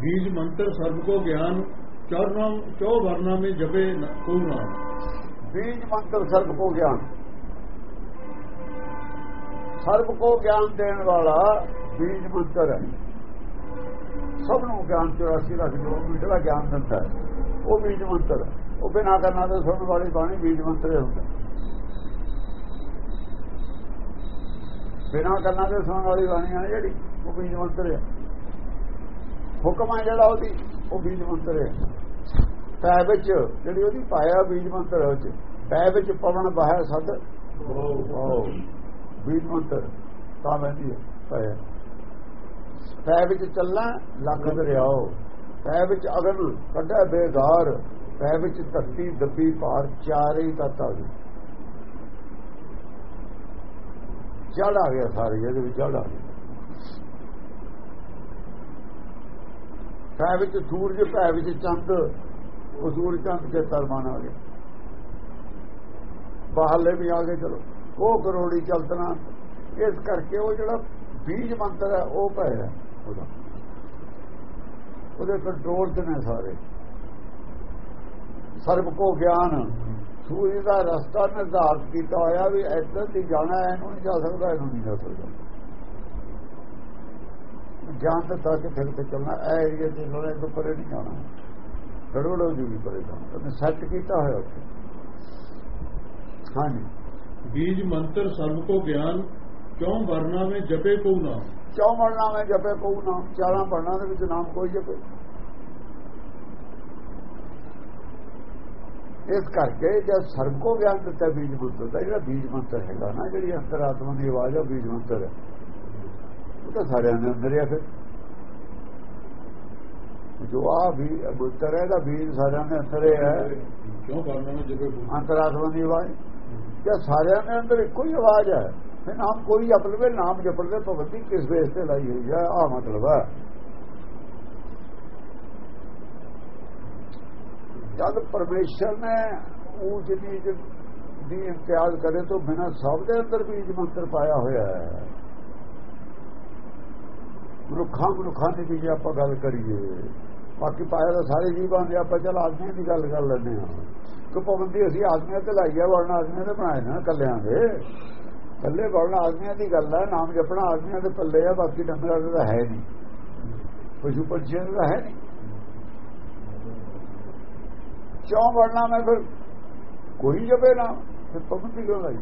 बीज मंत्र सर्व को ज्ञान चौर चौ वर्णा में जपे को नाम बीज मंत्र सर्व को ज्ञान सर्व को ज्ञान देने वाला बीज मंत्र है ਸਭ ਨੂੰ ਗਿਆਨ 84 ਲੱਖ ਜੋ ਵੀ ਜਿਹੜਾ ਗਿਆਨ ਦਿੰਦਾ ਹੈ ਉਹ ਬੀਜ ਮੰਤਰ ਉਹ ਬਿਨਾ ਕਰਨਾ ਤੇ ਸੁਣਨ ਵਾਲੀ ਬਾਣੀ ਬੀਜ ਮੰਤਰ ਹੁੰਦਾ ਬਿਨਾ ਕਰਨਾ ਤੇ ਸੁਣਨ ਵਾਲੀ ਬਾਣੀ ਆ ਜਿਹੜੀ ਉਹ ਬੀਜ ਮੰਤਰ ਹੈ ਹੁਕਮ ਹੈ ਜਿਹੜਾ ਉਹਦੀ, ਉਹ ਬੀਜ ਮੰਤਰ ਹੈ। ਪੈ ਵਿੱਚ ਜਿਹੜੀ ਉਹਦੀ ਪਾਇਆ ਬੀਜ ਮੰਤਰ ਹੈ ਪੈ ਵਿੱਚ ਪਵਨ ਬਹਾਇ ਸਦ। ਉਹ ਬੀਜ ਮੰਤਰ, ਤਾਂ ਬੰਦੀ ਹੈ ਪਾਇਆ ਪੈ ਵਿੱਚ ਚੱਲਣਾ ਲੱਖ ਦਰਿਆਓ। ਪੈ ਵਿੱਚ ਅਗਨ ਕੱਢਿਆ ਬੇਗਾਰ ਪੈ ਵਿੱਚ ਧਰਤੀ ਦੱਬੀ ਪਾਰ, ਚਾਰੇ ਤੱਤ ਆ ਚੜ ਆ ਗਿਆ ਸਾਰੇ, ਇਹਦੇ ਵਿੱਚ ਚੜ ਆ ਗਿਆ ਭੈ ਵਿੱਚ ਸੂਰਜ, ਭੈ ਵਿੱਚ ਚੰਦ। ਉਹ ਸੂਰਜ, ਚੰਦ ਕੇ ਤਰਮਾਨ ਆ ਗਿਆ। ਬਾਹਰਲੇ ਵੀ ਆ ਗਏ, ਚਲੋ। ਉਹ ਕਰੋੜੀ ਚਲਤਨਾ, ਇਸ ਕਰਕੇ ਉਹ ਜਿਹੜਾ ਬੀਜ ਮੰਤਰ ਹੈ, ਉਹ ਪੈ ਰਿਹਾ ਉਹਦਾ। ਉਹਦੇ ਕੰਟਰੋਲ ਤੇ ਨੇ ਸਾਰੇ। ਸਰਬ ਕੋ ਗਿਆਨ। ਸੂਰਜ ਦਾ ਰਸਤਾ ਨਿਰਧਾਰਤ ਕੀਤਾ ਹੋਇਆ ਵੀ ਇੱਧਰ ਦੀ ਜਾਣਾ ਇਹਨੂੰ ਨਹੀਂ ਜਾ ਸਕਦਾ, ਇਹਨੂੰ ਨਹੀਂ ਜਾ ਸਕਦਾ। ਗਿਆਨ ਦਾ ਤਾਂ ਕਿ ਫਿਰ ਤੇ ਚੱਲਣਾ। ਐ ਏਰੀਆ ਦੇ ਲੋਕਾਂ ਤੋਂ ਪਰੇ ਨਹੀਂ ਜਾਣਾ ਕਰੋੜੋ ਦੀ ਵੀ ਪਰੇ ਜਾਣਾ ਤੇ ਸੱਚ ਕੀਤਾ ਹੋਇਆ ਉੱਥੇ। ਹਾਂਜੀ। ਬੀਜ ਮੰਤਰ ਸਰਬ ਕੋ ਗਿਆਨ ਕਿਉਂ ਵਰਨਾ ਵਿੱਚ ਜਪੇ ਕੋ ਨਾ ਕਿਉਂ ਵਰਨਾ ਵਿੱਚ ਜਪੇ ਕੋ ਨਾ ਚਾਰਾਂ ਵਰਨਾ ਦੇ ਵਿੱਚ ਨਾਮ ਕੋਈ ਜਪੇ? ਇਸ ਕਰਕੇ ਜਦ ਸਰਬ ਕੋ ਗਿਆਨ ਦਿੱਤਾ ਬੀਜ ਮੰਤਰ ਦਾ ਜਿਹੜਾ ਬੀਜ ਮੰਤਰ ਹੈਗਾ ਨਾ ਜਿਹੜੀ ਅੰਤਰਾਤਮਾ ਦੀ ਆਵਾਜ਼ ਆ ਬੀਜ ਮੰਤਰ ਹੈ। ਉਹ ਤਾਂ ਸਾਰਿਆਂ ਦੇ ਅੰਦਰ ਆ ਫਿਰ। ਜੋ ਆ ਵੀ ਅੰਤਰ ਹੈ ਦਾ ਬੀਜ ਸਾਰਿਆਂ ਦੇ ਅੰਦਰ ਹੈ ਕਿਉਂ ਕਰਨਾ ਨਾ ਜਦੋਂ ਅੰਤਰਾਤਮਾ ਦੀ ਆਵਾਜ਼। ਜਾਂ ਸਾਰਿਆਂ ਦੇ ਅੰਦਰ ਇੱਕੋ ਹੀ ਆਵਾਜ਼ ਹੈ। ਫਿਰ ਨਾਮ ਕੋਈ ਅਪਲ ਨਾਮ ਜਪਣ ਦੇ ਭਗਤੀ ਕਿਸ ਵੇਸ ਤੇ ਲਾਈ ਹੋਈ ਹੈ ਆ ਮਤਲਬ ਹੈ। ਜਦ ਪਰਮੇਸ਼ਰ ਨੇ ਊਚ ਨੀਚ ਦੀ ਇਮਤਿਆਜ਼ ਕਰੇ ਤੋਂ ਬਿਨਾ ਸਭ ਦੇ ਅੰਦਰ ਬੀਜ ਮੰਤਰ ਪਾਇਆ ਹੋਇਆ ਹੈ। ਮਨੁੱਖਾਂ ਮਨੁੱਖਾਂ ਦੀ ਵੀ ਜੇ ਆਪਾਂ ਗੱਲ ਕਰੀਏ, ਬਾਕੀ ਪਾਇਆ ਤਾਂ ਸਾਰੇ ਜੀਵਾਂ ਦੇ ਆਪਾਂ ਚਲ ਆਦਮੀਆਂ ਦੀ ਗੱਲ ਕਰ ਲੈਂਦੇ ਹਾਂ। ਕਿ ਪਾਬੰਦੀ ਅਸੀਂ ਆਦਮੀਆਂ ਤੇ ਲਾਈ ਆ, ਵਰਨਾ ਆਦਮੀਆਂ ਦੇ ਬਣਾਏ ਨਾ ਕੱਲਿਆਂ ਦੇ। ਕੱਲੇ ਵਰਨਾ ਆਦਮੀਆਂ ਦੀ ਗੱਲ ਹੈ ਨਾਮ ਜਪਣਾ ਆਦਮੀਆਂ ਦੇ ਪੱਲੇ ਆ, ਬਾਕੀ ਡੰਗਰਾਂ ਦਾ ਹੈ ਨਹੀਂ। ਪਸ਼ੂ ਪੰਛੀਆਂ ਦਾ ਹੈ ਨਹੀਂ। ਕਿਉਂ ਵਰਨਾ? ਮੈਂ ਫਿਰ ਕੋਈ ਜਪੇ ਨਾ, ਫਿਰ ਪਾਬੰਦੀ ਕਿਉਂ ਲਾਈ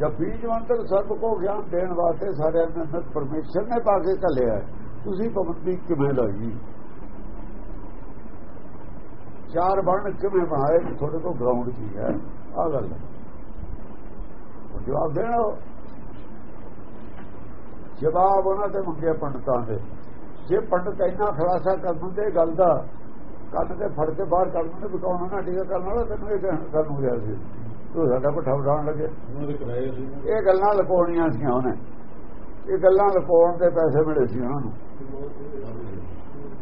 ਜਦ ਬੀਜ ਮੰਤਰ ਸਰਬ ਕੋ ਗਿਆਨ ਦੇਣ ਵਾਸਤੇ ਸਾਡੇ ਅੰਦਰ ਪਰਮੇਸ਼ਰ ਨੇ ਪਾ ਕੇ ਘੱਲਿਆ ਤੁਸੀਂ ਪਾਬੰਦੀ ਕਿਵੇਂ ਲਾਈ? ਚਾਰ ਬਣ ਕਿਵੇਂ ਬਣਾਏ? ਤੁਹਾਡੇ ਕੋਲ ਗਰਾਊਂਡ ਕੀ ਹੈ? ਆ ਗੱਲ। ਜਵਾਬ ਦੇਣਾ। ਜਵਾਬ ਉਹਨਾਂ ਤੇ ਮੰਗੇ ਪੰਡਤਾਂ ਦੇ। ਜੇ ਪੰਡਤ ਇੰਨਾ ਖਲਾਸਾ ਕਰ ਦਿੰਦੇ ਗੱਲ ਦਾ, ਕੰਨ ਤੇ ਫੜ ਕੇ ਬਾਹਰ ਕੱਢ ਦਿੰਦੇ ਬਕਾਉਣਾ ਨਾ ਟੀਕਾ ਕਰਨ ਵਾਲਾ? ਤੈਨੂੰ ਇਹ ਕਰਨ ਨੂੰ ਗਿਆ ਸੀ। ਤੂੰ ਸਾਡਾ ਪੱਠਾ ਵਟਾਉਣ ਲੱਗੇ। ਇਹ ਗੱਲਾਂ ਲਪੋਣੀਆਂ ਸੀ ਉਹਨੇ। ਇਹ ਗੱਲਾਂ ਲਪੋਣ ਤੇ ਪੈਸੇ ਮਿਲੇ ਸੀ ਉਹਨਾਂ ਨੂੰ।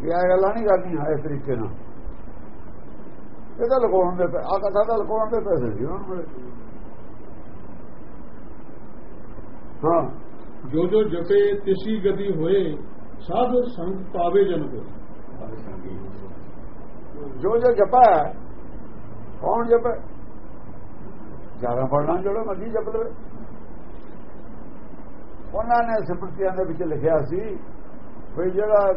ਇਹ ਗੱਲਾਂ ਨਹੀਂ ਕਰਨੀਆਂ ਇਸ ਤਰੀਕੇ ਨਾਲ। ਇਹ ਤਾਂ ਲਪੋਣ ਦੇ ਆ ਕਥਾ ਦਾ ਲਪੋਣ ਦੇ ਪੈਸੇ ਸੀ ਉਹਨਾਂ ਨੂੰ ਹਾਂ। ਜੋ ਜੋ ਜਪੇ ਤਿਸੀ ਗਤੀ ਹੋਏ ਸਭ ਸੰਗ ਪਾਵੇ ਜਨ ਕੋ ਜੋ ਜੋ ਜਪਾ ਕੌਣ ਜਪੇ? ਜ਼ਿਆਦਾ ਪੜਨਾ ਜਿਹੜਾ ਮਰਜ਼ੀ ਜਪ ਲਵੇ ਉਹਨਾਂ ਨੇ ਸਿਮਰਤੀਆਂ ਦੇ ਵਿੱਚ ਲਿਖਿਆ ਸੀ ਵੀ ਜਿਹੜਾ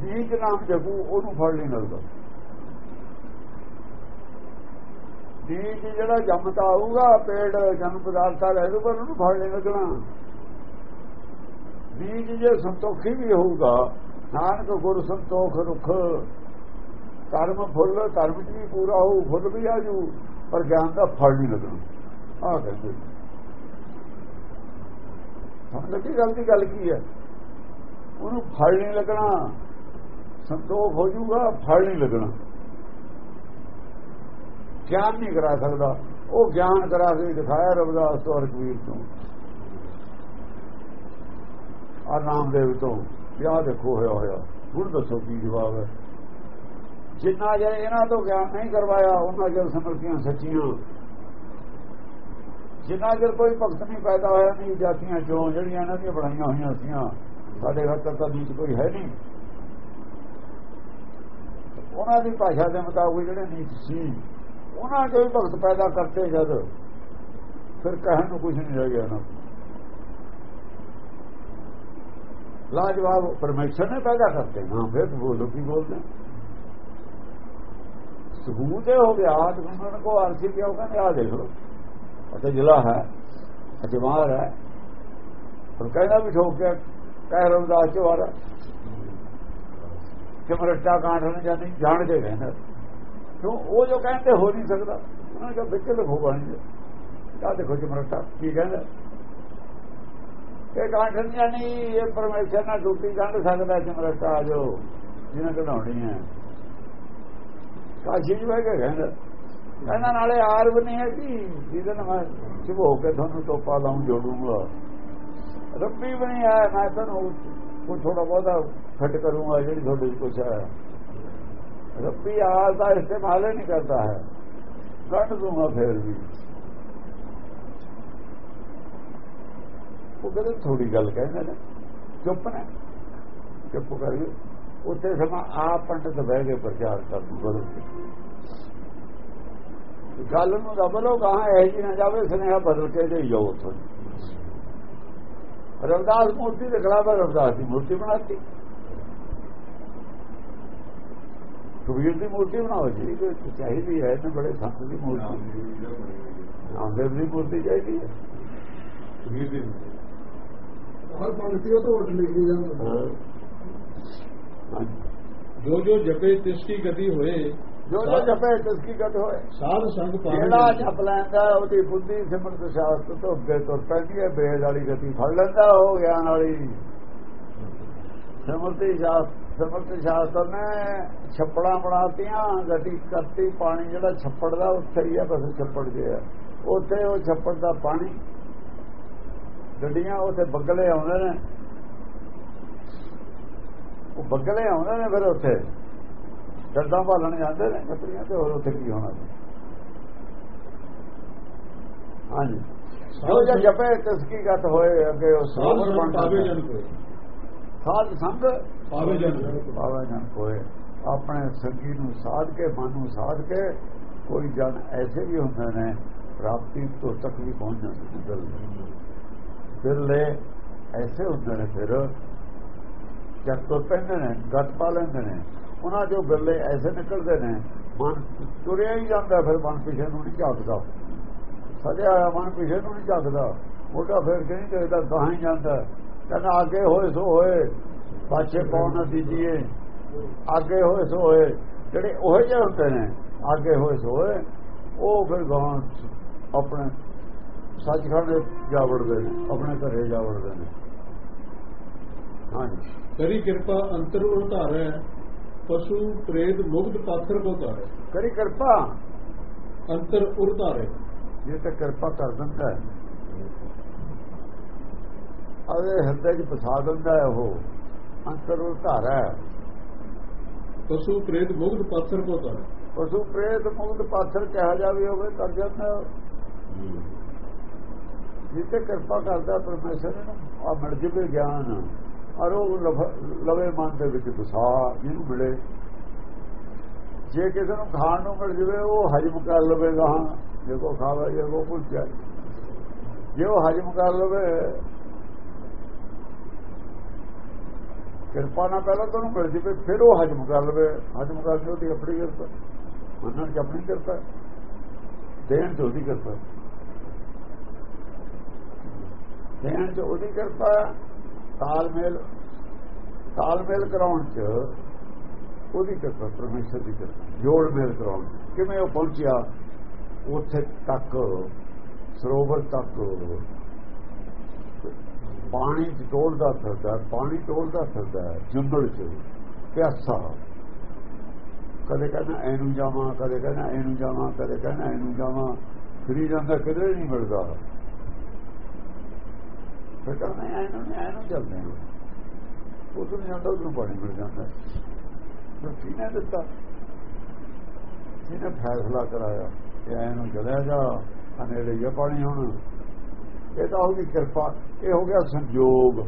ਬੀਜ ਨਾਮ ਜਪੂ, ਉਹਨੂੰ ਫੜ ਨਹੀਂ ਲੱਗਦਾ ਬੀਜ ਜਿਹੜਾ ਜੰਮਦਾ ਆਊਗਾ ਪੇੜ ਜਨਮ ਪਦਾਰਥਾ ਲੈ ਲੂਗਾ ਉਹਨੂੰ ਫੜ ਨਹੀਂ ਲੱਗਣਾ ਬੀਜ ਜੇ ਸੰਤੋਖੀ ਵੀ ਹੋਊਗਾ, ਨਾਨਕ ਗੁਰ ਸੰਤੋਖ ਰੁਖ ਕਰਮ ਫੁੱਲ ਕਰਮ ਚ ਵੀ ਪੂਰਾ ਹੋਊ, ਫੁੱਲ ਵੀ ਆਜੂ ਪਰ ਗਿਆਨ ਦਾ ਫਲ ਨਹੀਂ ਲੱਗਣਾ। ਆਹ ਕਹਿੰਦੇ। ਸਮਝ ਲੱਗੀ ਗੱਲ ਦੀ ਗੱਲ ਕੀ ਹੈ? ਉਹਨੂੰ ਫਲ ਨਹੀਂ ਲੱਗਣਾ, ਸੰਤੋਖ ਹੋ ਜਾਊਗਾ, ਫਲ ਨਹੀਂ ਲੱਗਣਾ। ਗਿਆਨ ਨਹੀਂ ਕਰਾ ਸਕਦਾ। ਉਹ ਗਿਆਨ ਕਰਾ ਕੇ ਦਿਖਾਇਆ ਰਬਦਾਸ ਤੋਂ ਰਕਵੀਰ ਤੋਂ। ਆ ਨਾਮਦੇਵ ਤੋਂ। ਵਿਆਹ ਦੇਖੋ ਹੋਇਆ ਹੋਇਆ ਹੁਣ ਦੱਸੋ ਕੀ ਜਵਾਬ ਹੈ। ਜਿੰਨਾ ਜੇ ਇਹਨਾਂ ਤੋਂ ਗਿਆਨ ਨਹੀਂ ਕਰਵਾਇਆ, ਉਹਨਾਂ ਜਦ ਸਮਰਤੀਆਂ ਸੱਚੀਆਂ। ਜਿੰਨਾ ਜਰ ਕੋਈ ਭਗਤ ਨਹੀਂ ਪੈਦਾ ਹੋਇਆ, ਨਹੀਂ ਜਾਤੀਆਂ ਚੋਂ, ਜਿਹੜੀਆਂ ਇਹਨਾਂ ਦੀਆਂ ਬਣਾਈਆਂ ਹੋਈਆਂ ਸੀਆਂ, ਸਾਡੇ ਖਾਤਰ ਤਾਂ ਨੀਚ ਕੋਈ ਹੈ ਨਹੀਂ। ਉਹਨਾਂ ਦੀ ਭਾਸ਼ਾ ਦੇ ਮੁਤਾਬਕ ਜਿਹੜੇ ਨੀਚ ਸੀ, ਉਹਨਾਂ ਕੋਈ ਭਗਤ ਪੈਦਾ ਕਰਤੇ ਜਦ, ਫਿਰ ਕਹਿਣ ਨੂੰ ਕੁਝ ਨਹੀਂ ਰਹਿ ਗਿਆ ਨਾ ਲਾਜਵਾਬ ਪਰਮੇਸ਼ਰ ਨੇ ਪੈਦਾ ਕਰਤੇ। ਹਾਂ, ਫਿਰ ਬੋਲੋ ਕੀ ਬੋਲਦੇ। ਸਬੂਤ ਹੋ ਗਿਆ ਆਦਮਨ ਕੋ ਅਰਸੀ ਕਿਉਂ ਕਹਿੰਦੇ? ਆ ਦੇਖੋ ਅਤੇ ਜ਼ਿਲ੍ਹਾ ਹੈ ਅਜਮਾਰ ਹੈ। ਪਰ ਕਹਿੰਦਾ ਵੀ ਠੋਕ ਕੇ ਕਹਿ ਰਮਦਾਸ ਚਵਾਰਾ ਕਿ ਮਰਟਾ ਕਾਂਠਣ ਜਾਂਦੀ ਜਾਣ ਕੇ ਕਹਿੰਦਾ। ਕਿਉਂ? ਉਹ ਜੋ ਕਹਿੰਦੇ ਹੋ ਨਹੀਂ ਸਕਦਾ। ਉਹਨਾਂ ਦਾ ਵਿੱਚ ਲਖੋ ਬਣੀ ਆ ਦੇਖੋ ਜਮਰਟਾ ਕੀ ਕਹਿੰਦਾ? ਇਹ ਕਾਂਠਣ ਜਾਨੀ ਇਹ ਪਰਮੇਸ਼ਰ ਨਾਲ ਡਿਊਟੀ ਕੱਢ ਸਕਦਾ ਜਮਰਟਾ ਜੋ ਜਿਹਨਾਂ ਕਢਾਉਣੀ ਹੈ। ਕਾਸ਼ੀ ਜੀ ਬਹਿ ਕੇ ਕਹਿੰਦਾ ਕਹਿੰਦਾ ਨਾਲੇ ਆਰ ਵੀ ਨਹੀਂ ਹੈ ਜੀ ਜਿਹਦੇ ਨਾਲ ਮੈਂ ਚੁਭੋ ਕੇ ਤੁਹਾਨੂੰ ਟੋਪਾ ਲਾਉਂ, ਜੋੜੂਗਾ। ਰੱਬੀ ਵੀ ਨਹੀਂ ਆਇਆ, ਮੈਂ ਤੁਹਾਨੂੰ ਕੋ ਥੋੜਾ ਬਹੁਤਾ ਫਟ ਕਰੂੰਗਾ, ਜਿਹੜੀ ਤੁਹਾਡੇ ਕੁਛ ਹੈ। ਰੱਬੀ ਆਰ ਦਾ ਇਸਤੇਮਾਲ ਨਹੀਂ ਕਰਦਾ ਹੈ। ਕੱਢ ਦੂੰਗਾ ਫੇਰ ਵੀ। ਉਹ ਕਹਿੰਦੇ ਥੋੜੀ ਗੱਲ ਕਹਿੰਦੇ ਨੇ। ਚੁੱਪ ਨੇ। ਚੁੱਪ ਕਰਕੇ ਉੱਥੇ ਸਮਾਂ ਆ ਪੰਡਤ ਬਹਿ ਕੇ ਪ੍ਰਚਾਰ ਕਰ ਦੂ ਗੱਲ ਨੂੰ ਦਬਲੋ ਕਹਾ ਇਹ ਜੀ ਨਾ ਜਾਵੇ ਸੁਨੇਹਾ ਬਦਲ ਕੇ ਦੇ ਜਾਓ ਉੱਥੋਂ ਰਵਦਾਸ ਮੂਰਤੀ ਦੇ ਖਿਲਾਫ ਰਵਦਾਸ ਦੀ ਮੂਰਤੀ ਬਣਾਤੀ। ਕਬੀਰ ਦੀ ਮੂਰਤੀ ਬਣਾਓ ਜੀ ਚਾਹੀਦੀ ਹੈ ਨਾ ਬੜੇ ਸੰਤ ਦੀ ਮੂਰਤੀ। ਨਾਮਦੇਵ ਦੀ ਮੂਰਤੀ ਚਾਹੀਦੀ ਹੈ। ਕਬੀਰ ਦੀ ਹਰ ਪੰਕਤੀ ਉਹ ਤੋਂ ਉੱਠ ਲਿਖੀ ਜਾਂਦਾ ਜੋ ਜੋ ਜਪੇ ਤਿਸ ਕੀ ਗਤੀ ਹੋਏ ਜੋ ਜੋ ਜਪੇ ਤਿਸ ਕੀ ਗਤ ਹੋਏ। ਸਾਧ ਸੰਗ ਪਾਵੇ ਜਿਹੜਾ ਜਪ ਲੈਂਦਾ ਉਹਦੀ ਬੁੱਧੀ ਸਿਮਰਤ ਸ਼ਾਸਤਰ ਤੋਂ ਅੱਗੇ ਤੁਰ ਪੈਂਦੀ ਹੈ ਬੇਦ ਵਾਲੀ ਗਤੀ ਫੜ ਲੈਂਦਾ ਉਹ ਗਿਆਨ ਵਾਲੀ ਸਿਮਰਤੀ ਸ਼ਾਸਤਰ ਸਿਮਰਤੀ ਸ਼ਾਸਤਰ ਨੇ ਛੱਪੜਾਂ ਬਣਾਤੀਆਂ ਗਤੀ ਕਰਤੀ ਪਾਣੀ ਜਿਹੜਾ ਛੱਪੜ ਦਾ ਉੱਥੇ ਹੀ ਹੈ ਬਸ ਛੱਪੜ ਜੇ ਉੱਥੇ ਉਹ ਛੱਪੜ ਦਾ ਪਾਣੀ ਗੱਡੀਆਂ ਉੱਥੇ ਬੱਗਲੇ ਆਉਂਦੇ ਨੇ। ਉਹ ਬੱਗਲੇ ਆਉਂਦੇ ਨੇ ਫਿਰ ਉੱਥੇ। ਗੱਦਾਂ ਭਾਲਣ ਜਾਂਦੇ ਨੇ ਛੱਪੜੀਆਂ ਤੇ ਹੋਰ ਉੱਥੇ ਕੀ ਹੋਣਾ ਹਾਂਜੀ। ਜੋ ਜੋ ਜਪੇ ਤਸਕੀ ਗਤ ਹੋਏ ਅੱਗੇ ਉਹ ਸਾਧ ਸੰਗ ਪਾਵੇ ਜਨ ਕੋਏ। ਸਾਧ ਸੰਗ ਪਾਵੇ ਜਨ ਪਾਵੇ ਜਨ ਕੋਏ। ਆਪਣੇ ਸੰਗੀ ਨੂੰ ਸਾਧ ਕੇ ਮਨ ਨੂੰ ਸਾਧ ਕੇ ਕੋਈ ਜਨ ਐਸੇ ਵੀ ਹੁੰਦੇ ਨੇ ਪ੍ਰਾਪਤੀ ਤੋਂ ਤੱਕ ਵੀ ਪਹੁੰਚ ਜਾਂਦੇ ਨੇ ਦਿਲ ਫਿਰ ਲੈ ਐਸੇ ਹੁੰਦੇ ਨੇ ਫਿਰ ਜਦ ਤੁਰ ਪੈਂਦੇ ਨੇ ਗੱਤ ਪਾ ਲੈਂਦੇ ਨੇ, ਉਹਨਾਂ ਜੋ ਗੱਲੇ ਐਸੇ ਨਿਕਲਦੇ ਨੇ, ਮਨ ਤੁਰਿਆ ਹੀ ਜਾਂਦਾ, ਫਿਰ ਮਨ ਪਿਛੇ ਨੂੰ ਨਹੀਂ ਝਾਕਦਾ। ਸਜਿਆ ਹੋਇਆ ਮਨ ਪਿਛੇ ਨੂੰ ਨਹੀਂ ਝਾਕਦਾ। ਮੋਟਾ ਫਿਰ ਨਹੀਂ ਦੇਖਦਾ ਗਾਹਾਂ ਹੀ ਜਾਂਦਾ। ਕਹਿੰਦਾ, ਅੱਗੇ ਹੋਏ ਸੋ ਹੋਏ, ਪਾਛੇ ਪਾਉਣ ਨਾ ਦੀਜੀਏ। ਅੱਗੇ ਹੋਏ ਸੋ ਹੋਏ। ਜਿਹੜੇ ਉਹ ਜਿਹੇ ਹੁੰਦੇ ਨੇ, ਅੱਗੇ ਹੋਏ ਸੋ ਹੋਏ, ਉਹ ਫਿਰ ਗਾਹਾਂ ਆਪਣੇ ਸੱਚਖੰਡ ਜਾ ਵੜਦੇ ਨੇ, ਆਪਣੇ ਘਰੇ ਜਾ ਵੜਦੇ ਨੇ। ਹਾਂਜੀ। ਕਰੀ ਕਿਰਪਾ ਅੰਤਰ ਉਤਾਰੈ ਪਸ਼ੂ ਪ੍ਰੇਤ ਮੁਗਧ ਪਾਥਰ ਕੋ ਤਾਰੈ ਕਰੀ ਕਿਰਪਾ। ਅੰਤਰ ਉਤਾਰੈ ਜੇ ਤੇ ਕਿਰਪਾ ਕਰ ਦਿੰਦਾ ਹੈ। ਅਰੇ ਹਿਰਦੇ 'ਚ ਫਸਾ ਦਿੰਦਾ ਹੈ ਉਹ। ਅੰਤਰ ਉਹ ਧਾਰਾ ਹੈ ਪਸ਼ੂ ਪ੍ਰੇਤ ਮੁਗਧ ਪਾਥਰ ਕੋ ਤਾਰੈ ਪਸ਼ੂ ਪ੍ਰੇਤ ਮੁਕਤ ਪਾਥਰ ਕਿਹਾ ਜਾਵੇ ਹੋਵੇ ਕਰ ਜਾਂਦਾ ਜਿੱਤੇ ਕਿਰਪਾ ਕਰਦਾ ਪਰਮੇਸ਼ਰ ਨੂੰ ਆ ਮਿਲ ਜਵੇ ਗਿਆਨ। ਔਰ ਉਹ ਲਵ- ਲਵੇ ਮਨ ਦੇ ਵਿੱਚ ਫਸਾ ਜਿਹਨੂੰ ਮਿਲੇ। ਜੇ ਕਿਸੇ ਨੂੰ ਖਾਣ ਨੂੰ ਮਿਲ ਜਵੇ, ਉਹ ਹਜਮ ਕਰ ਲਵੇਗਾ ਹਾਂ ਜੇ ਕੋ ਖਾਵੇ ਜੇ ਕੋ ਪੁੱਛਿਆ ਜੇ ਉਹ ਹਜਮ ਕਰ ਲਵੇ, ਕਿਰਪਾ ਨਾਲ ਪਹਿਲਾਂ ਤੁਹਾਨੂੰ ਮਿਲ ਜਵੇ, ਫਿਰ ਉਹ ਹਜਮ ਕਰ ਲਵੇ। ਹਜਮ ਕਰਕੇ ਉਹਦੀ ਆਪਣੀ ਕਿਰਪਾ। ਮੰਨਣ ਚ ਆਪਣੀ ਕਿਰਪਾ। ਦੇਣ ਚ ਉਹਦੀ ਕਿਰਪਾ। ਦੇਣ ਚ ਉਹਦੀ ਕਿਰਪਾ। ਤਾਲਮੇਲ ਤਾਲਮੇਲ ਕਰਾਉਣ ਚ ਉਹਦੀ ਕਿਰਪਾ, ਪਰਮੇਸ਼ਰ ਦੀ ਕਿਰਪਾ, ਜੋੜ ਮੇਲ ਕਰਾਉਣ ਕਿਵੇਂ ਉਹ ਪਹੁੰਚਿਆ? ਉੱਥੇ ਤੱਕ, ਸਰੋਵਰ ਤੱਕ। ਪਾਣੀ ਚ ਟੋਲਦਾ ਫਿਰਦਾ, ਪਾਣੀ ਟੋਲਦਾ ਫਿਰਦਾ, ਜੰਗਲ ਚ, ਪਿਆਸਾ। ਕਦੇ ਕਹਿੰਦਾ, ਇਹਨੂੰ ਜਾਵਾਂ, ਕਦੇ ਕਹਿੰਦਾ, ਇਹਨੂੰ ਜਾਵਾਂ, ਕਦੇ ਕਹਿੰਦਾ, ਇਹਨੂੰ ਜਾਵਾਂ। ਫਰੀ ਜਾਂਦਾ ਕਿਧਰੇ ਨਹੀਂ ਮਿਲਦਾ। ਫਿਰ ਕਹਿੰਦਾ ਐਨੂੰ ਨਹੀਂ ਐਨੂੰ ਚੱਲਦੇ ਹਾਂ। ਉਧਰ ਨੂੰ ਜਾਂਦਾ ਉਧਰ ਪਾਣੀ ਮਿਲ ਜਾਂਦਾ। ਫਿਰ ਕਿਹਨੇ ਦਿੱਤਾ। ਕਿਹਨੇ ਫੈਸਲਾ ਕਰਾਇਆ ਕਿ ਐਨੂੰ ਚਲਿਆ ਜਾ ਅਨੇੜੇ ਇਹ ਪਾਣੀ ਹੁਣ। ਇਹ ਤਾਂ ਉਹਦੀ ਕਿਰਪਾ, ਇਹ ਹੋ ਗਿਆ ਸੰਜੋਗ।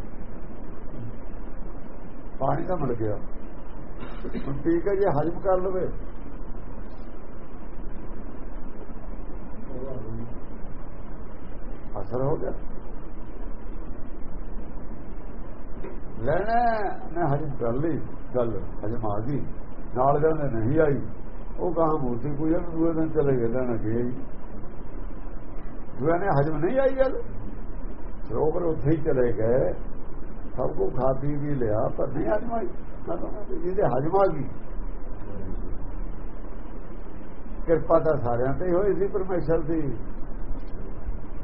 ਪਾਣੀ ਤਾਂ ਮਿਲ ਗਿਆ। ਹੁਣ ਠੀਕ ਹੈ, ਜੇ ਹਜਮ ਕਰ ਲਵੇ। ਅਸਰ ਹੋ ਗਿਆ। ਲੈਣਾ ਨੇ ਹਜਮ ਕਰ ਲਈ ਗੱਲ ਹਜਮ ਆ ਗਈ। ਨਾਲ ਦੇ ਨਹੀਂ ਆਈ। ਉਹ ਕਹਾ ਮੂਰਤੀ ਕੋਈ ਨੂੰ ਦੂਏ ਦਿਨ ਚਲੇ ਗਏ, ਲੈਣਾ ਗਿਆ ਜੀ ਦੂਏ ਨੇ ਹਜਮ ਨਹੀਂ ਆਈ ਗੱਲ। ਸਰੋਵਰ ਉੱਥੇ ਹੀ ਚਲੇ ਗਏ। ਸਭ ਕੋ ਖਾ ਪੀ ਵੀ ਲਿਆ, ਪਰ ਨਹੀਂ ਹਜਮ ਆਈ ਜਿਹਦੇ ਹਜਮ ਆ ਗਈ। ਕਿਰਪਾ ਤਾਂ ਸਾਰਿਆਂ ਤੇ ਹੀ ਹੋਈ ਸੀ ਪਰਮੇਸ਼ਰ ਦੀ।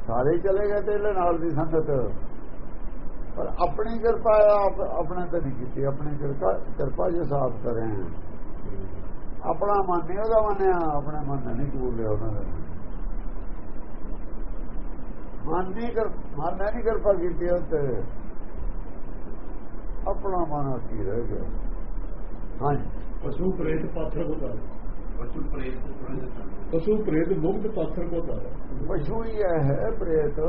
ਸਾਰੇ ਹੀ ਚਲੇ ਗਏ ਤੇ ਇਹਦੇ ਨਾਲ ਦੀ ਸੰਗਤ। ਪਰ ਆਪਣੀ ਕਿਰਪਾ ਆਪ ਆਪਣੇ ਤੇ ਨਹੀਂ ਕੀਤੀ। ਆਪਣੀ ਕਿਰਪਾ ਕਿਰਪਾ ਜੇ ਸਾਫ਼ ਕਰੇ। ਆਪਣਾ ਮਨ ਨਹੀਂ ਉਹਦਾ ਮੰਨਿਆ ਆਪਣੇ ਮਨ ਨਹੀਂ ਕਬੂਲ ਲਿਆ ਉਹਨਾਂ ਦਾ। ਮਨ ਨਹੀਂ ਕਰ ਮਨ ਨਹੀਂ ਕਿਰਪਾ ਕੀਤੀ ਉਹ ਤੇ। ਆਪਣਾ ਮਨ ਕੀ ਰਹਿ ਗਿਆ। ਹਾਂਜੀ। ਪਸ਼ੂ ਪ੍ਰੇਤ ਪਾਥਰ ਕੋ ਤਾਰੇ ਪਸ਼ੂ ਪ੍ਰੇਤ ਪਸ਼ੂ ਪ੍ਰੇਤ ਮੁਕਤ ਪਾਥਰ ਕੋ ਤਾਰੇ ਪਸ਼ੂ ਹੀ ਹੈ ਪ੍ਰੇਤ।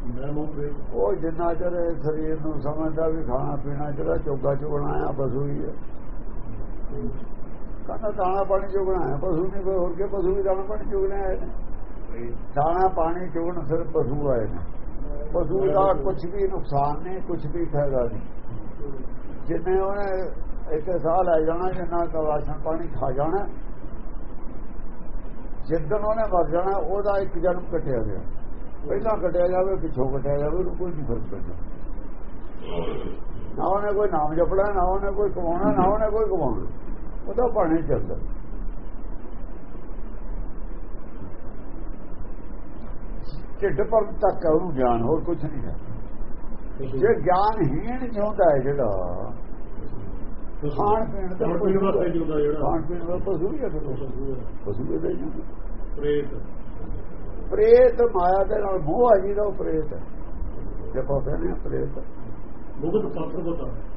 ਉਹ ਜਿੰਨਾ ਚਿਰ ਇਹ ਸਰੀਰ ਨੂੰ ਸਮਝਦਾ ਵੀ ਖਾਣਾ ਪੀਣਾ ਜਿਹੜਾ ਚੋਗਾ ਚੁਗਣਾ ਆ ਪਸ਼ੂ ਹੀ ਹੈ ਕਹਿੰਦਾ ਦਾਣਾ ਪਾਣੀ ਚੁਗਣਾ ਹੈ ਪਸ਼ੂ ਨਹੀਂ ਕੋਈ ਹੋਰ ਕੇ ਪਸ਼ੂ ਵੀ ਦਾਣਾ ਪਾਣੀ ਚੁਗਣੇ ਨੇ। ਦਾਣਾ ਪਾਣੀ ਚੁਗਣ ਸਿਰ ਪਸ਼ੂ ਆਏ ਨੇ। ਪਸ਼ੂ ਦਾ ਕੁਝ ਵੀ ਨੁਕਸਾਨ ਨਹੀਂ ਕੁਝ ਵੀ ਫਾਇਦਾ ਨਹੀਂ। ਜਿੰਨੇ ਉਹਨੇ ਇੱਕ ਸਾਲ ਲੈ ਜਾਣਾ ਜਿੰਨਾ ਦਾ ਰਾਸ਼ਨ ਪਾਣੀ ਖਾ ਜਾਣਾ ਜਿੱਦਣ ਉਹਨੇ ਮਰ ਜਾਣਾ ਉਹਦਾ ਇੱਕ ਜਨਮ ਕੱਟਿਆ ਗਿਆ। ਪਹਿਲਾਂ ਕੱਟਿਆ ਜਾਵੇ ਪਿੱਛੋਂ ਕੱਟਿਆ ਜਾਵੇ ਉਹਨੂੰ ਕੋਈ ਨਹੀਂ ਫ਼ਰਕ ਪੈਂਦਾ ਨਾ ਉਹਨੇ ਕੋਈ ਨਾਮ ਜਪਣਾ ਨਾ ਉਹਨੇ ਕੋਈ ਕਮਾਉਣਾ ਨਾ ਉਹਨੇ ਕੋਈ ਕਮਾਉਣਾ ਉਹਦਾ ਪਾਣੀ ਚੱਲਦਾ ਢਿੱਡ ਪਰ ਤੱਕ ਹੈ ਉਹਨੂੰ ਗਿਆਨ ਹੋਰ ਕੁਝ ਨਹੀਂ ਹੈ ਜੇ ਗਿਆਨਹੀਣ ਜਿਉਂਦਾ ਹੈ ਜਿਹੜਾ ਖਾਣ ਪੀਣ ਦਾ ਜਿਉਂਦਾ ਜਿਹੜਾ। ਖਾਣ ਪੀਣ ਦਾ ਪਸ਼ੂ ਹੀ ਹੈ। ਪਸ਼ੂ ਹੈ। ਪਸ਼ੂ ਇਹਦਾ ਹੀ ਹੈ। ਪ੍ਰੇਤ ਪ੍ਰੇਤ ਮਾਇਆ ਦੇ ਨਾਲ ਮੋਹ ਆ ਜੀ ਦਾ ਉਹ ਪ੍ਰੇਤ। ਹੈ ਆਪਾਂ ਕਹਿੰਦੇ ਹਾਂ ਪ੍ਰੇਤ। ਮੁਕਤ ਪਾਥਰ ਕੋ ਤਾਰੇ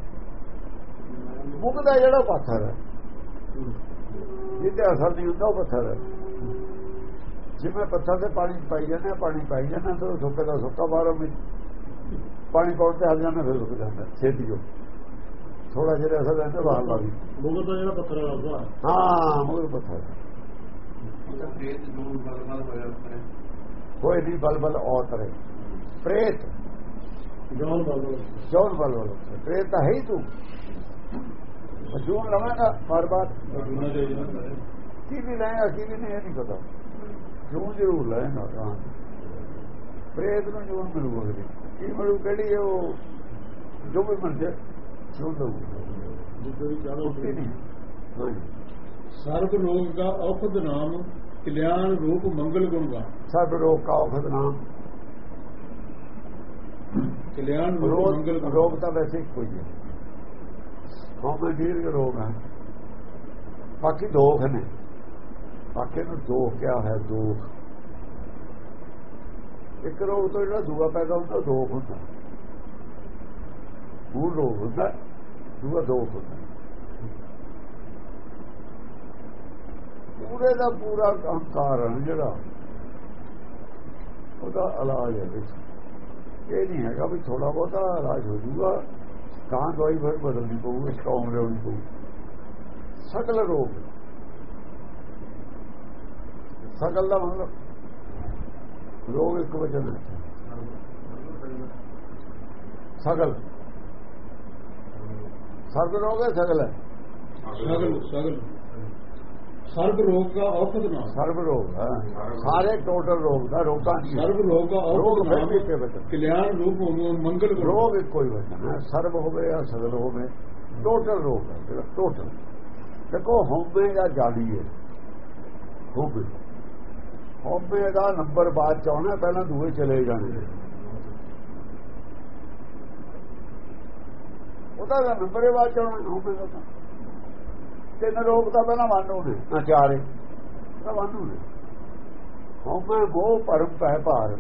ਮੁੱਖ ਦਾ ਜਿਹੜਾ ਪੱਥਰ ਹੈ। ਜਿਹਦੇ ਅਸਲ ਹੁੰਦਾ ਉਹ ਪੱਥਰ ਹੈ। ਜਿਵੇਂ ਪੱਥਰ ਤੇ ਪਾਣੀ ਪਾਈ ਜਾਂਦੇ ਆ, ਪਾਣੀ ਪਾਈ ਜਾਂਦਾ ਤਾਂ ਉਹ ਸੁੱਕੇ ਦਾ ਸੁੱਕਾ ਬਾਹਰੋਂ ਵੀ ਪਾਣੀ ਪਾਉਣ ਤੇ ਹਲ ਜਾਂਦਾ ਫਿਰ ਸੁੱਕ ਜਾਂਦਾ ਛੇਤੀ ਜੋ ਥੋੜਾ ਜਿਹਾ ਅਸਰ ਰਹਿੰਦਾ ਬਾਹਰ ਲਾ ਵੀ ਮੁਕਤ ਦਾ ਜਿਹੜਾ ਪੱਥਰ ਉਹਦਾ ਹਾਂ ਮੁੱਖ ਪੱਥਰ ਉਹਦਾ ਪ੍ਰੇਤ ਨੂੰ ਬਲਬਲ ਹੋਇਆ ਉੱਪਰ ਕੋਈ ਨਹੀਂ ਬਲਬਲ ਔਤਰੇ ਪ੍ਰੇਤ। ਜੌਨ ਬਾਬਾ ਜੌਨ ਬਲਬਲ ਪ੍ਰੇਤ ਤਾਂ ਹੈ ਤੂੰ। ਜੂਨ ਲਵਾਂਗਾ ਜੁਨਾ ਚਾਹੀਦਾ ਕੀ ਵੀ ਲੈਂਗਾ ਕੀ ਵੀ ਨਹੀਂ ਇਹ ਨਹੀਂ ਪਤਾ। ਜੂਨ ਜ਼ਰੂਰ ਲੈਂਗਾ ਹਾਂ ਪ੍ਰੇਤ ਨੂੰ ਜੂਨ ਮਿਲੂਗਾ ਜੀ ਕੀ ਮਿਲੂ ਕਿਹੜੀ ਉਹ? ਜੋ ਵੀ ਮਿਲ ਜਾਏ ਜੂਨ ਲਊ ਜਿੱਦੋਂ ਵੀ ਚਾਹੋ ਸਰਬ ਰੋਗ ਦਾ ਔਖਦ ਨਾਮ ਕਲਿਆਣ ਰੂਪ ਮੰਗਲ ਗੁਣ ਗਾ। ਸਭ ਰੋਗ ਕਾ ਔਖਦ ਨਾਮ। ਕਲਿਆਣ ਰੂਪ ਮੰਗਲ ਗੁਣ। ਰੋਗ ਤਾਂ ਵੈਸੇ ਹੀ ਕੋਈ ਹੈ ਹਉਮੈ ਦੀਰਘ ਰੋਗ ਹੈ। ਬਾਕੀ ਦੋਖ ਨੇ। ਬਾਕੀ ਨੂੰ ਦੋਖ ਕਿਆ ਹੈ ਦੋਖ ਇੱਕ ਰੋਗ ਤੋਂ ਜਿਹੜਾ ਦੂਆ ਪੈਦਾ ਹੁੰਦਾ ਉਹ ਦੋਖ ਹੁੰਦਾ। ਮੂਲ ਰੋਗ ਹੁੰਦਾ ਦੂਆ ਦੋਖ ਹੁੰਦਾ। ਪੂਰੇ ਦਾ ਪੂਰਾ ਕਾਰਨ ਜਿਹੜਾ, ਉਹਦਾ ਇਲਾਜ ਹੈ ਵਿੱਚ। ਇਹ ਨਹੀਂ ਹੈਗਾ ਵੀ ਥੋੜਾ ਬਹੁਤਾ ਇਲਾਜ ਹੋ ਜੂਗਾ ਤਾਂ ਦਵਾਈ ਫਿਰ ਬਦਲਣੀ ਪਊ ਸਟਰੋਂਗ ਰਹਿਣੀ ਪਊ ਸਕਲ ਰੋਗ। ਸਕਲ ਦਾ ਮਤਲਬ, ਰੋਗ ਇੱਕ ਵਜਨ ਹੈ। ਸਗਲ। ਸਰਬ ਰੋਗ ਹੈ, ਸਗਲ ਹੈ। ਸਗਲ ਸਗਲ। ਸਰਬ ਰੋਗ ਦਾ ਔਖਦ ਨਾਮ। ਸਰਬ ਰੋਗ ਸਾਰੇ ਟੋਟਲ ਰੋਗ ਦਾ ਰੋਗਾਂ ਦੀ। ਸਰਬ ਰੋਗ ਦਾ ਔਖਦ ਨਾਮ। ਕਲਿਆਣ ਰੂਪ ਮੰਗਲ ਗੁਣ ਰੋਗ ਇੱਕੋ ਹੀ ਵਜਨ ਹੈ ਸਰਬ ਹੋਵੇ ਜਾਂ ਸਗਲ ਹੋਵੇ ਟੋਟਲ ਰੋਗ ਹੈ ਜਿਹੜਾ ਟੋਟਲ ਦੇਖੋ ਹੋਵੇ ਜਾਂ ਜਾਲੀ ਹੈ ਹੋਵੇ ਹੋਵੇ ਦਾ ਨੰਬਰ ਬਾਅਦ ਚ ਆਉਣਾ ਪਹਿਲਾਂ ਦੂਏ ਚਲੇ ਜਾਣੇ। ਉਹਦਾ ਨੰਬਰ ਬਾਅਦ ਚ ਆਉਣਾ ਹੋਵੇ ਦਾ ਤਿੰਨ ਰੋਗ ਤਾਂ ਪਹਿਲਾਂ ਵਾਨੂ ਨੇ ਨਾ ਚਾਰੇ ਤਾਂ ਵਾਨੂ ਨੇ ਹੋਵੇ ਮੋਹ ਪਰਮ ਪੈ ਭਾਰ।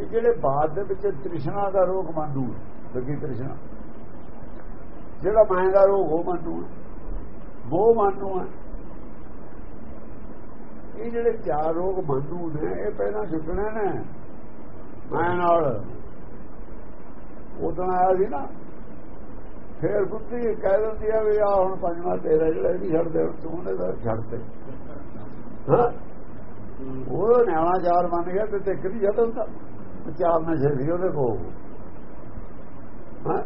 ਇਹ ਜਿਹੜੇ ਬਾਅਦ ਦੇ ਵਿੱਚ ਤ੍ਰਿਸ਼ਨਾ ਦਾ ਰੋਗ ਮੰਨੂ ਲੱਗੀ ਤ੍ਰਿਸ਼ਨਾ। ਜਿਹੜਾ ਮਾਇਆ ਦਾ ਰੋਗ ਉਹ ਮੰਨੂ ਹੈ ਮੋਹ ਮੰਨੂ ਹੈ ਇਹ ਜਿਹੜੇ ਚਾਰ ਰੋਗ ਮੰਨੂ ਨੇ ਇਹ ਪਹਿਲਾਂ ਛੁੱਟਣੇ ਨੇ। ਮਾਇਆ ਨਾਲ। ਉਦੋਂ ਆਇਆ ਸੀ ਨਾ ਫੇਰ ਬੁੱਧੀ ਕਹਿ ਦਿੰਦੀ ਆ ਵੀ ਆ ਹੁਣ ਪੰਜਵਾਂ ਤੇਰਾ ਜਿਹੜਾ ਇਹ ਵੀ ਛੱਡ ਤੂੰ ਉਹਨੇ ਦਾ। ਛੱਡ ਹਾਂ? ਉਹ ਨਿਆਣਾ ਚਾਰ ਮੰਨ ਗਿਆ ਤੇ ਤੇ ਕਰੀ ਜਦ ਹੁੰਦਾ ਚਾਰ ਨਾ ਛੇਦੀ ਉਹਦੇ ਕੋਲ। ਹਾਂ?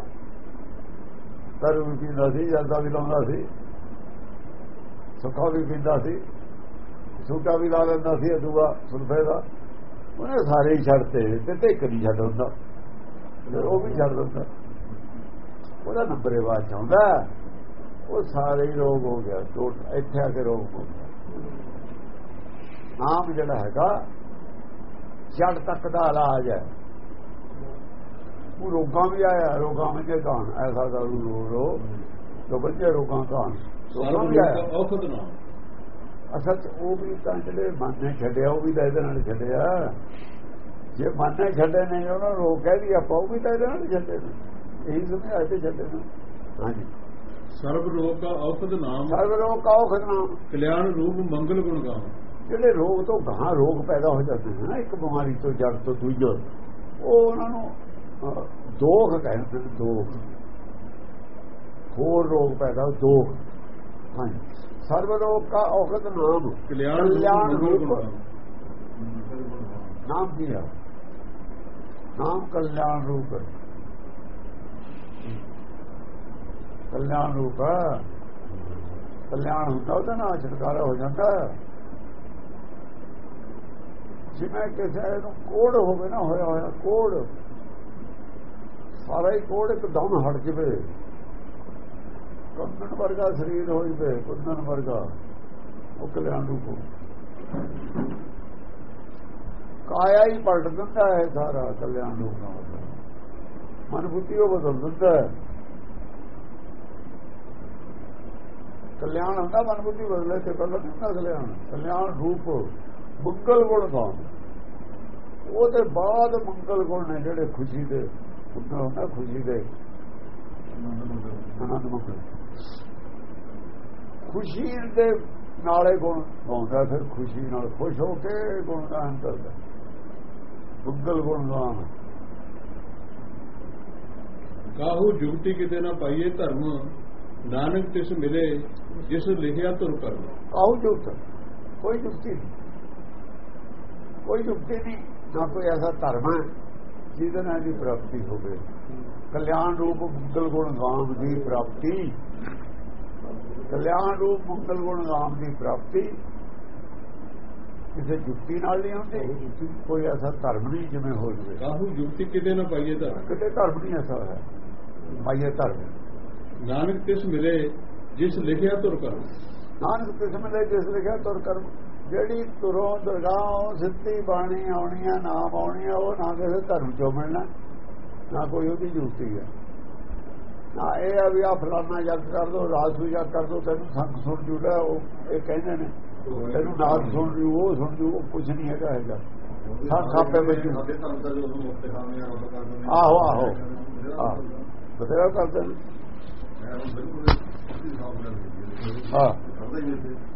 ਪਰ ਵੀ ਪੀਂਦਾ ਸੀ, ਜਾਂਦਾ ਵੀ ਲਾਉਂਦਾ ਸੀ। ਸੁੱਖਾ ਵੀ ਪੀਂਦਾ ਸੀ। ਸੂਟਾ ਵੀ ਲਾ ਲੈਂਦਾ ਸੀ, ਅਦੂਆ ਸੁਲਫੇ ਦਾ। ਉਹਨੇ ਸਾਰੇ ਹੀ ਛੱਡਤੇ ਤੇ ਤੇ ਨਹੀਂ ਛੱਡ ਹੁੰਦਾ ਫਿਰ ਉਹ ਵੀ ਛੱਡ ਦਿੰਦਾ। ਉਹਦਾ ਨੰਬਰ ਇਹ ਬਾਅਦ ਚ ਆਉਂਦਾ ਉਹ ਸਾਰੇ ਹੀ ਰੋਗ ਹੋ ਗਿਆ ਟੋਟ ਇੱਥੇ ਆ ਕੇ ਰੋਗ ਹੋ ਗਿਆ। ਨਾਮ ਜਿਹੜਾ ਹੈਗਾ ਜੜ ਤੱਕ ਦਾ ਇਲਾਜ ਹੈ। ਉਹ ਰੋਗਾਂ ਵੀ ਆਇਆ ਰੋਗਾਂ ਵਿੱਚ ਕਾਣ ਐਸਾ ਦਾ ਰੋ ਰੋ ਜੋ ਬੱਚੇ ਰੋਗਾਂ ਕਾਣ ਰੋਗਾਂ ਵੀ ਰੋਗ ਆਇਆ। ਔਖਦ ਅਸਲ 'ਚ ਉਹ ਵੀ ਤਾਂ ਜਿਹੜੇ ਮਨ ਨੇ ਛੱਡਿਆ ਉਹ ਵੀ ਤਾਂ ਇਹਦੇ ਨਾਲ ਛੱਡਿਆ। ਜੇ ਮਨ ਨੇ ਛੱਡੇ ਨੇ ਉਹਨਾਂ ਨੂੰ ਰੋਕ ਕਹਿ ਦੀ ਆਪਾਂ ਉਹ ਵੀ ਤਾਂ ਇਹਦੇ ਨਾਲ ਛੱਡੇ ਨੇ। ਇਹੀ ਸਮਝਾ ਤੇ ਛੱਡੇ ਨੇ ਹਾਂਜੀ। ਸਰਬ ਰੋਗ ਦਾ ਔਖਦ ਨਾਮ। ਸਰਵ ਰੋਗ ਕਾਉ ਖਤਨਾ ਕਲਿਆਣ ਰੂਪ ਮੰਗਲ ਗੁਣ ਗਾਮ ਜਿਹੜੇ ਰੋਗ ਤੋਂ ਗਾਂ ਰੋਗ ਪੈਦਾ ਹੋ ਜਾਂਦੇ ਨੇ ਨਾ ਇੱਕ ਬਿਮਾਰੀ ਤੋਂ ਜੜ ਤੋਂ ਦੂਜਾ ਉਹ ਉਹਨਾਂ ਨੂੰ ਦੋਖ ਕਹਿੰਦੇ ਨੇ ਦੋਖ। ਹੋਰ ਰੋਗ ਪੈਦਾ ਦੋਖ। ਹਾਂਜੀ। ਸਰਵ ਰੋਗ ਕਾ ਔਖਦ ਨਾਮ। ਕਲਿਆਣ ਰੂਪ ਨਾਮ ਕੀ ਹੈ ਨਾਮ ਕਲਿਆਣ ਰੂਪ। ਹੈ। ਕਲਿਆਣ ਰੂਪ। ਹੈ। ਕਲਿਆਣ ਹੁੰਦਾ, ਉਹਦਾ ਨਾਲ ਛੁਟਕਾਰਾ ਹੋ ਜਾਂਦਾ। ਜਿਵੇਂ ਕਿਸੇ ਨੂੰ ਕੋੜ ਹੋਵੇ ਨਾ, ਹੋਇਆ ਹੋਇਆ ਕੋੜ, ਸਾਰਾ ਹੀ ਕੋੜ ਇੱਕਦਮ ਹਟ ਜਵੇ। ਕੰਦਨ ਵਰਗਾ ਸਰੀਰ ਹੋ ਜਵੇ, ਕੰਦਨ ਵਰਗਾ, ਉਹ ਕਲਿਆਣ ਰੂਪ। ਕਾਇਆ ਹੀ ਪਲਟ ਦਿੰਦਾ ਹੈ ਸਾਰਾ ਕਲਿਆਣ ਰੂਪ ਨਾਲ। ਮਨ ਬੁੱਧੀ ਉਹ ਬਦਲ ਦਿੰਦਾ ਹੈ। ਕਲਿਆਣ ਹੁੰਦਾ, ਮਨ ਬੁੱਧੀ ਬਦਲੇ ਤੇ ਕੱਲ ਨਹੀਂ ਕਲਿਆਣ। ਕਲਿਆਣ ਰੂਪ ਮੰਗਲ ਗੁਣ ਦਾ। ਉਹਦੇ ਬਾਅਦ ਮੰਗਲ ਗੁਣ ਨੇ ਜਿਹੜੇ ਖੁਸ਼ੀ ਦੇ ਹੁੰਦਾ ਹੁੰਦਾ, ਖੁਸ਼ੀ ਦੇ। ਆਨੰਦ ਮੰਗਲ। ਖੁਸ਼ੀ ਦੇ ਨਾਲੇ ਗੁਣ ਆਉਂਦਾ, ਫਿਰ ਖੁਸ਼ੀ ਨਾਲ ਖੁਸ਼ ਹੋ ਕੇ ਗੁਣ ਗਾਨ ਕਰਦਾ ਮੰਗਲ ਗੁਣ ਗਾਨ ਕਾਹੂ ਜੁਗਤੀ ਕਿਤੇ ਨਾ ਪਾਈਏ ਧਰਮ। ਨਾਨਕ ਤਿਸ ਮਿਲੇ ਜਿਸ ਲਿਖਿਆ ਤੁਰ ਕਰਮ ਆਉ ਜੁਗਤ ਕੋਈ ਜੁਗਤੀ ਨਹੀਂ। ਕੋਈ ਜੁਗਤੀ ਨਹੀਂ। ਨਾ ਕੋਈ ਐਸਾ ਧਰਮ ਹੈ ਜਿਹਦੇ ਨਾਲ ਦੀ ਪ੍ਰਾਪਤੀ ਹੋਵੇ। ਕਲਿਆਣ ਰੂਪ ਮੰਗਲ ਗੁਣ ਗਾਮ ਦੀ ਪ੍ਰਾਪਤੀ। ਕਲਿਆਣ ਰੂਪ ਮੰਗਲ ਗੁਣ ਗਾਮ ਦੀ ਪ੍ਰਾਪਤੀ। ਕਿਸੇ ਜੁਗਤੀ ਨਾਲ ਨਹੀਂ ਹੁੰਦੀ ਕੋਈ ਐਸਾ ਧਰਮ ਨਹੀਂ ਜਿਵੇਂ ਹੋ ਜਵੇ। ਕਾਹੂ ਜੁਗਤੀ ਕਿਤੇ ਨਾ ਪਾਈਏ ਧਰਮ। ਕਿਤੇ ਧਰਮ ਨਹੀਂ ਐਸਾ ਹੈ। ਪਾਈਏ ਧਰਮ। ਨਾਨਕ ਤਿਸ ਮਿਲੇ ਜਿਸ ਲਿਖਿਆ ਤੁਰ ਕਰਮ। ਨਾਨਕ ਕਿਸਮ ਦੇ ਜਿਸ ਲਿਖਿਆ ਤੁਰ ਕਰਮ। ਜਿਹੜੀ ਤੁਰੋਂ ਦਰਗਾਹੋਂ ਸਿੱਧੀ ਬਾਣੀ ਆਉਣੀ ਆ ਨਾਮ ਆਉਣੀ ਆ ਉਹ ਨਾ ਕਿਸੇ ਧਰਮ ਚੋਂ ਮਿਲਣਾ ਨਾ ਕੋਈ ਉਹਦੀ ਜੁਗਤੀ ਹੈ ਨਾ ਇਹ ਆ ਵੀ ਆ ਫਲਾਨਾ ਜਗ ਕਰ ਦੋ ਰਾਜ ਪੂਜਾ ਕਰ ਦੋ ਤੈਨੂੰ ਸੰਗ ਸੁਣ ਜੂੜਾ ਉਹ ਇਹ ਕਹਿੰਦੇ ਨੇ। ਤੈਨੂੰ ਨਾਦ ਸੁਣ ਜੂ ਉਹ ਸੁਣ ਜੂ ਉਹ ਕੁਝ ਨਹੀਂ ਹੈਗਾ ਹੈਗਾ ਸਭ ਖਾਪੇ ਵਿੱਚ। ਆਹੋ ਆਹ। ਬਤੇਰਾ ਕਰਦੇ ਨੇ। ਹੈ। ਹਾਂ ਕਰਦਾ ਹੀ ਨਹੀਂ ਸੀ